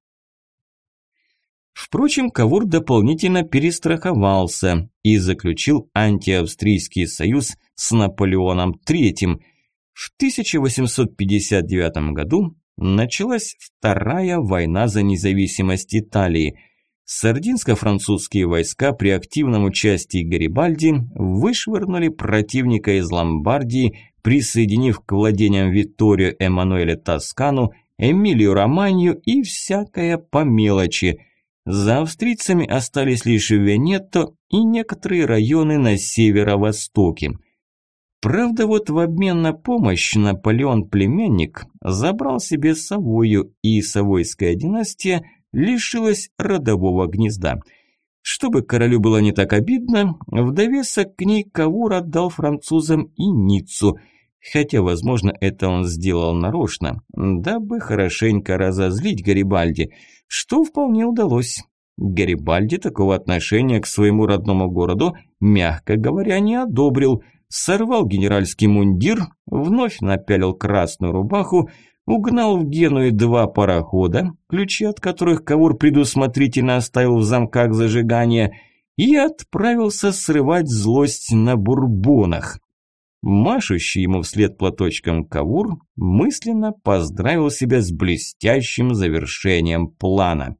Впрочем, Кавур дополнительно перестраховался и заключил антиавстрийский союз с Наполеоном III. В 1859 году началась Вторая война за независимость Италии – Сардинско-французские войска при активном участии Гарибальди вышвырнули противника из Ломбардии, присоединив к владениям Витторио Эммануэля Тоскану, Эмилию Романью и всякое по мелочи. За австрийцами остались лишь Венетто и некоторые районы на северо-востоке. Правда, вот в обмен на помощь Наполеон-племянник забрал себе Савою, и Савойская династия – лишилась родового гнезда. Чтобы королю было не так обидно, в довесок к ней Кавур отдал французам и Ниццу, хотя, возможно, это он сделал нарочно, дабы хорошенько разозлить Гарибальди, что вполне удалось. Гарибальди такого отношения к своему родному городу, мягко говоря, не одобрил, сорвал генеральский мундир, вновь напялил красную рубаху, Угнал в Генуе два парохода, ключи от которых Кавур предусмотрительно оставил в замках зажигания, и отправился срывать злость на бурбонах. Машущий ему вслед платочком Кавур мысленно поздравил себя с блестящим завершением плана.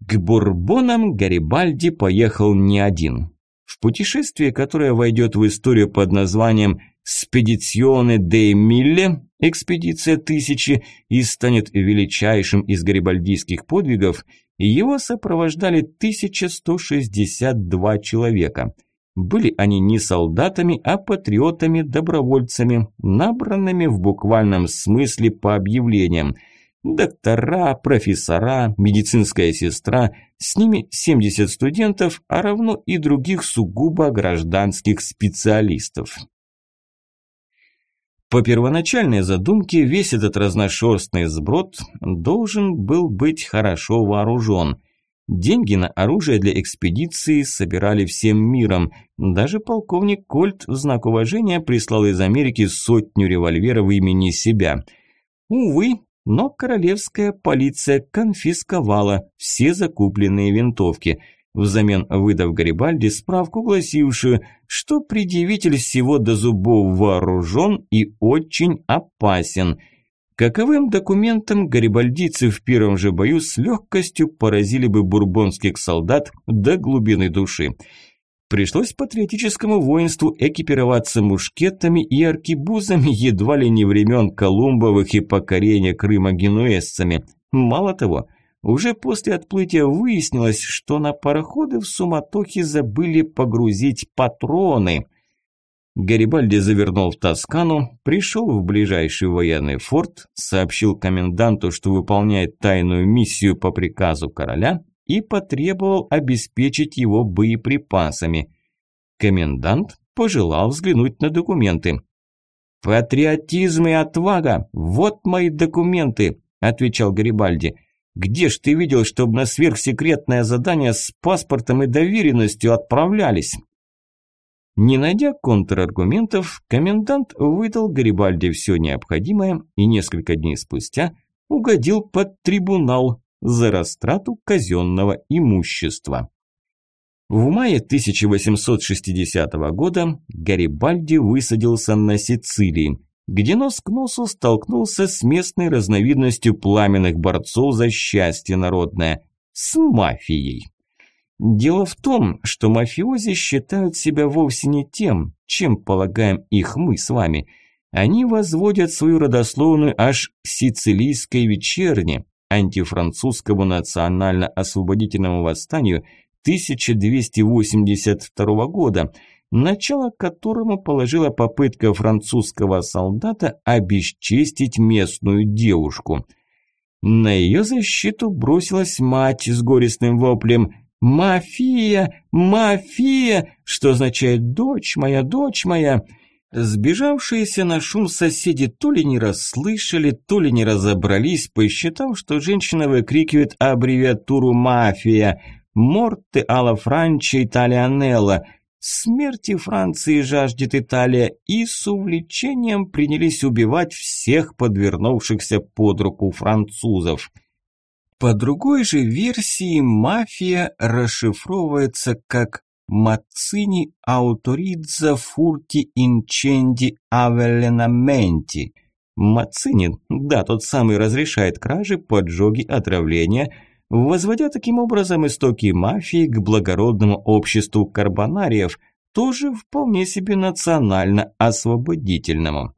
К бурбонам Гарибальди поехал не один. В путешествие, которое войдет в историю под названием «Спедиционе де Милле» – «Экспедиция тысячи» и станет величайшим из гарибальдийских подвигов, его сопровождали 1162 человека – были они не солдатами, а патриотами-добровольцами, набранными в буквальном смысле по объявлениям. Доктора, профессора, медицинская сестра, с ними 70 студентов, а равно и других сугубо гражданских специалистов. По первоначальной задумке весь этот разношерстный сброд должен был быть хорошо вооружен – Деньги на оружие для экспедиции собирали всем миром. Даже полковник Кольт в знак уважения прислал из Америки сотню револьверов имени себя. Увы, но королевская полиция конфисковала все закупленные винтовки, взамен выдав Гарибальди справку, гласившую, что предъявитель всего до зубов вооружен и очень опасен – Каковым документом гарибальдийцы в первом же бою с легкостью поразили бы бурбонских солдат до глубины души. Пришлось патриотическому воинству экипироваться мушкетами и аркибузами едва ли не времен Колумбовых и покорения Крыма генуэзцами. Мало того, уже после отплытия выяснилось, что на пароходы в суматохе забыли погрузить патроны – Гарибальди завернул в Тоскану, пришел в ближайший военный форт, сообщил коменданту, что выполняет тайную миссию по приказу короля и потребовал обеспечить его боеприпасами. Комендант пожелал взглянуть на документы. «Патриотизм и отвага – вот мои документы», – отвечал Гарибальди. «Где ж ты видел, чтобы на сверхсекретное задание с паспортом и доверенностью отправлялись?» Не найдя контраргументов, комендант выдал Гарибальди все необходимое и несколько дней спустя угодил под трибунал за растрату казенного имущества. В мае 1860 года Гарибальди высадился на Сицилии, где нос к носу столкнулся с местной разновидностью пламенных борцов за счастье народное – с мафией. Дело в том, что мафиози считают себя вовсе не тем, чем полагаем их мы с вами. Они возводят свою родословную аж к сицилийской вечерне, антифранцузскому национально-освободительному восстанию 1282 года, начало которому положила попытка французского солдата обесчестить местную девушку. На ее защиту бросилась мать с горестным воплем – «Мафия! Мафия!» что означает «дочь моя, дочь моя». Сбежавшиеся на шум соседи то ли не расслышали, то ли не разобрались, посчитав, что женщина выкрикивает аббревиатуру «мафия» «Морте алла Франчи Италианелла», Смерти Франции жаждет Италия и с увлечением принялись убивать всех подвернувшихся под руку французов. По другой же версии, мафия расшифровывается как «Мацини ауторидза фурти инченди авеленаменти». Мацини, да, тот самый разрешает кражи, поджоги, отравления, возводя таким образом истоки мафии к благородному обществу карбонариев, тоже вполне себе национально-освободительному.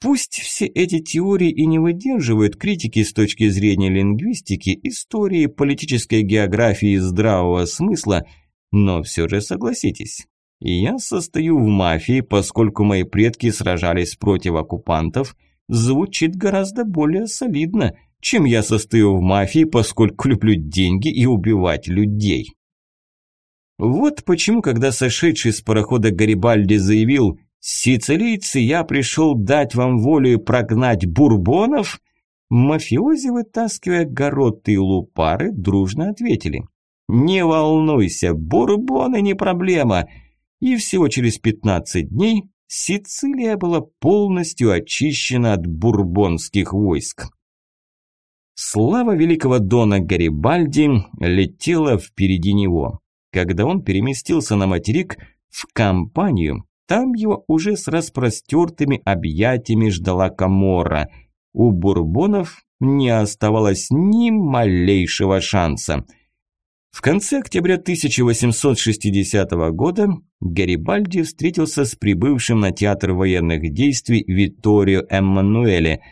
Пусть все эти теории и не выдерживают критики с точки зрения лингвистики, истории, политической географии и здравого смысла, но все же согласитесь, я состою в мафии, поскольку мои предки сражались против оккупантов, звучит гораздо более солидно, чем я состою в мафии, поскольку люблю деньги и убивать людей. Вот почему, когда сошедший с парохода Гарибальди заявил «Сицилийцы, я пришел дать вам волю и прогнать бурбонов?» Мафиози, вытаскивая гороты и лупары, дружно ответили. «Не волнуйся, бурбоны не проблема!» И всего через 15 дней Сицилия была полностью очищена от бурбонских войск. Слава великого Дона Гарибальди летела впереди него. Когда он переместился на материк в компанию, там его уже с распростертыми объятиями ждала Камора. У бурбонов не оставалось ни малейшего шанса. В конце октября 1860 года Гарибальди встретился с прибывшим на театр военных действий Витторио Эммануэле.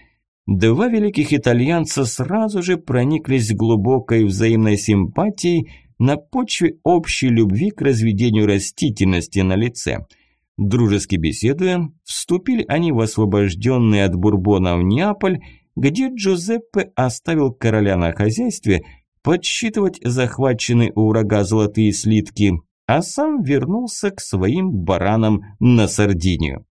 Два великих итальянца сразу же прониклись глубокой взаимной симпатией на почве общей любви к разведению растительности на лице. Дружески беседуя, вступили они в освобожденный от бурбонов Неаполь, где Джузеппе оставил короля на хозяйстве подсчитывать захваченные у врага золотые слитки, а сам вернулся к своим баранам на Сардинию.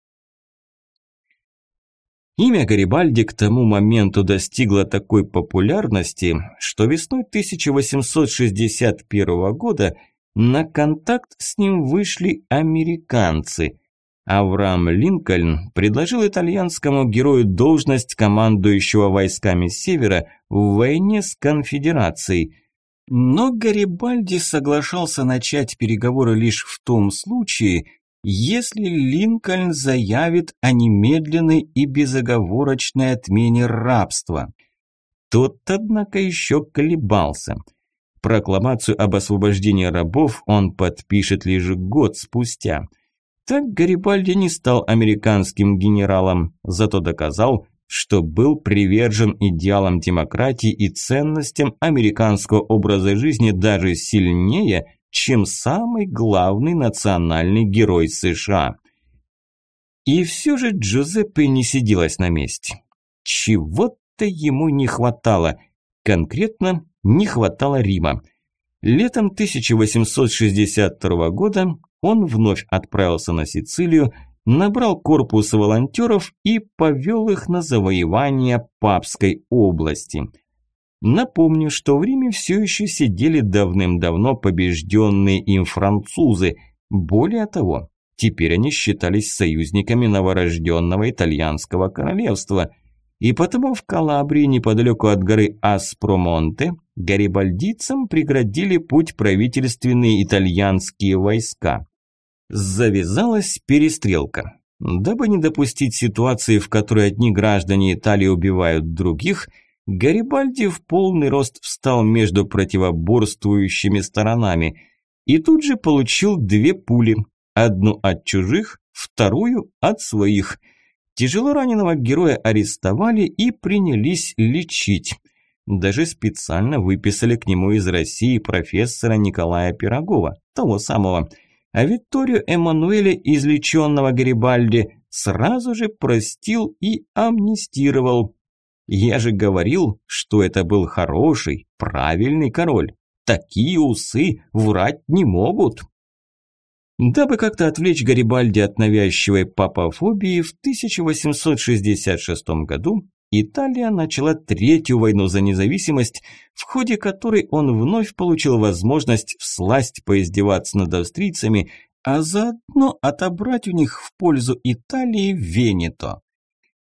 Имя Гарибальди к тому моменту достигло такой популярности, что весной 1861 года на контакт с ним вышли американцы. Авраам Линкольн предложил итальянскому герою должность командующего войсками Севера в войне с конфедерацией. Но Гарибальди соглашался начать переговоры лишь в том случае, если Линкольн заявит о немедленной и безоговорочной отмене рабства. Тот, однако, еще колебался. Прокламацию об освобождении рабов он подпишет лишь год спустя. Так Гарибальди не стал американским генералом, зато доказал, что был привержен идеалам демократии и ценностям американского образа жизни даже сильнее, чем самый главный национальный герой США. И все же Джузеппе не сиделась на месте. Чего-то ему не хватало, конкретно не хватало Рима. Летом 1862 года он вновь отправился на Сицилию, набрал корпус волонтеров и повел их на завоевание Папской области – Напомню, что в Риме все еще сидели давным-давно побежденные им французы. Более того, теперь они считались союзниками новорожденного итальянского королевства. И потому в Калабрии, неподалеку от горы Аспромонте, гарибальдийцам преградили путь правительственные итальянские войска. Завязалась перестрелка. Дабы не допустить ситуации, в которой одни граждане Италии убивают других – Гарибальди в полный рост встал между противоборствующими сторонами и тут же получил две пули, одну от чужих, вторую от своих. Тяжело раненого героя арестовали и принялись лечить. Даже специально выписали к нему из России профессора Николая Пирогова, того самого. А Викторию Эммануэля, излеченного Гарибальди, сразу же простил и амнистировал. Я же говорил, что это был хороший, правильный король. Такие усы врать не могут. Дабы как-то отвлечь Гарибальди от навязчивой папофобии, в 1866 году Италия начала третью войну за независимость, в ходе которой он вновь получил возможность всласть поиздеваться над австрийцами, а заодно отобрать у них в пользу Италии Венето.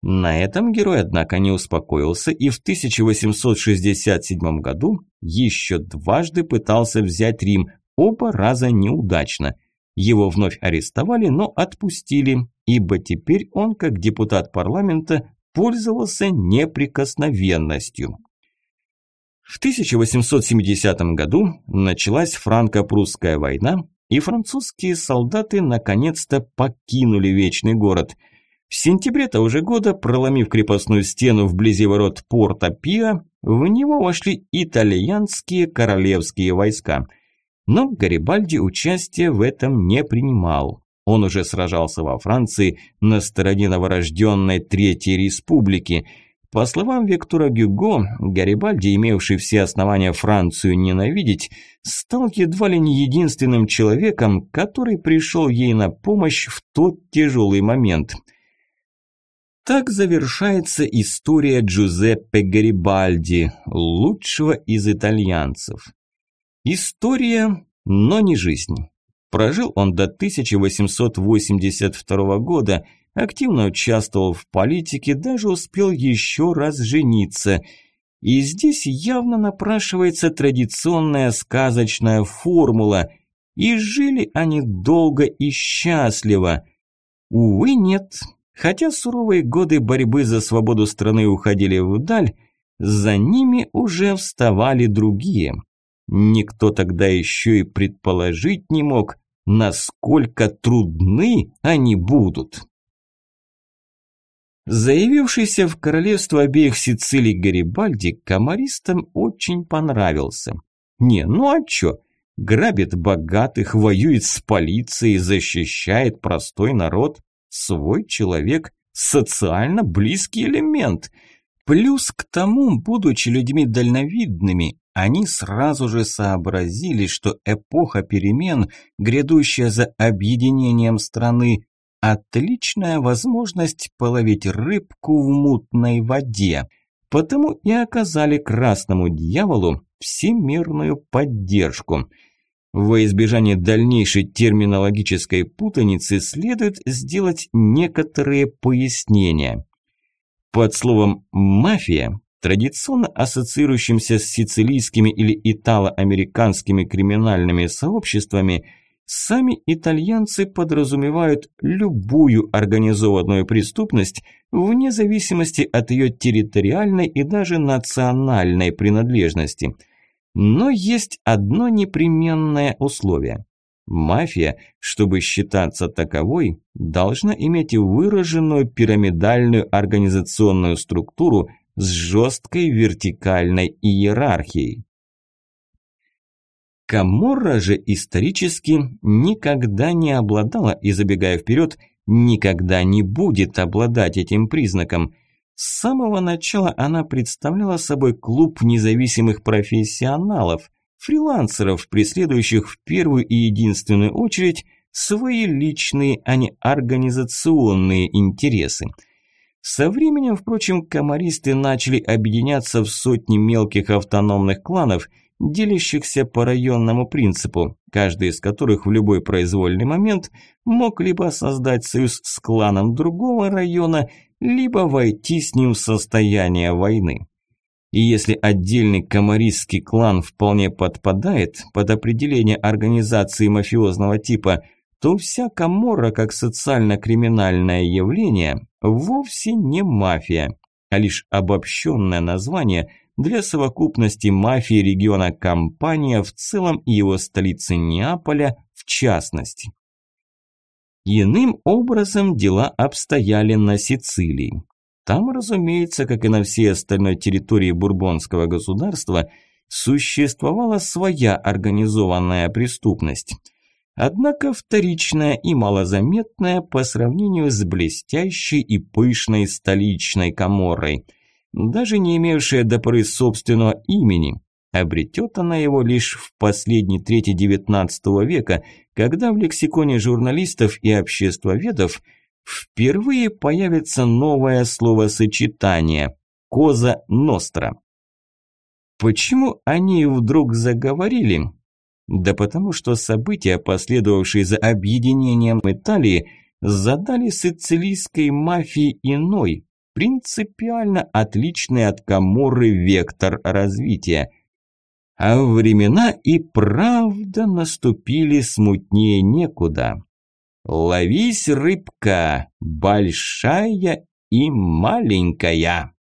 На этом герой, однако, не успокоился и в 1867 году еще дважды пытался взять Рим, оба раза неудачно. Его вновь арестовали, но отпустили, ибо теперь он, как депутат парламента, пользовался неприкосновенностью. В 1870 году началась франко-прусская война, и французские солдаты наконец-то покинули Вечный город – в сентябре того же года, проломив крепостную стену вблизи ворот порта Пиа, в него вошли итальянские королевские войска. Но Гарибальди участия в этом не принимал. Он уже сражался во Франции на стороне новорожденной Третьей Республики. По словам Виктора Гюго, Гарибальди, имевший все основания Францию ненавидеть, стал едва ли не единственным человеком, который пришел ей на помощь в тот тяжелый момент – так завершается история Джузеппе Гарибальди, лучшего из итальянцев. История, но не жизнь. Прожил он до 1882 года, активно участвовал в политике, даже успел еще раз жениться. И здесь явно напрашивается традиционная сказочная формула. И жили они долго и счастливо. Увы, нет. Хотя суровые годы борьбы за свободу страны уходили вдаль, за ними уже вставали другие. Никто тогда еще и предположить не мог, насколько трудны они будут. Заявившийся в королевство обеих Сицилий Гарибальди комаристам очень понравился. Не, ну а чё? Грабит богатых, воюет с полицией, защищает простой народ. Свой человек, социально близкий элемент. Плюс к тому, будучи людьми дальновидными, они сразу же сообразили, что эпоха перемен, грядущая за объединением страны, Отличная возможность половить рыбку в мутной воде. Потому и оказали красному дьяволу всемирную поддержку. Во избежание дальнейшей терминологической путаницы следует сделать некоторые пояснения. Под словом «мафия», традиционно ассоциирующимся с сицилийскими или итало-американскими криминальными сообществами – Сами итальянцы подразумевают любую организованную преступность вне зависимости от ее территориальной и даже национальной принадлежности. Но есть одно непременное условие. Мафия, чтобы считаться таковой, должна иметь выраженную пирамидальную организационную структуру с жесткой вертикальной иерархией. Каморра же исторически никогда не обладала, и забегая вперед, никогда не будет обладать этим признаком. С самого начала она представляла собой клуб независимых профессионалов, фрилансеров, преследующих в первую и единственную очередь свои личные, а не организационные интересы. Со временем, впрочем, комаристы начали объединяться в сотни мелких автономных кланов – делящихся по районному принципу, каждый из которых в любой произвольный момент мог либо создать союз с кланом другого района, либо войти с ним в состояние войны. И если отдельный комаристский клан вполне подпадает под определение организации мафиозного типа, то вся Каморра как социально-криминальное явление вовсе не мафия, а лишь обобщенное название – для совокупности мафии региона Кампания в целом и его столицы Неаполя в частности. Иным образом дела обстояли на Сицилии. Там, разумеется, как и на всей остальной территории Бурбонского государства, существовала своя организованная преступность. Однако вторичная и малозаметная по сравнению с блестящей и пышной столичной Каморрой – даже не имевшая до поры собственного имени. Обретет она его лишь в последней трети XIX века, когда в лексиконе журналистов и обществоведов впервые появится новое словосочетание – «коза ностра». Почему они вдруг заговорили? Да потому что события, последовавшие за объединением Италии, задали сицилийской мафии иной, принципиально отличный от Каморры вектор развития. А времена и правда наступили смутнее некуда. Ловись, рыбка, большая и маленькая.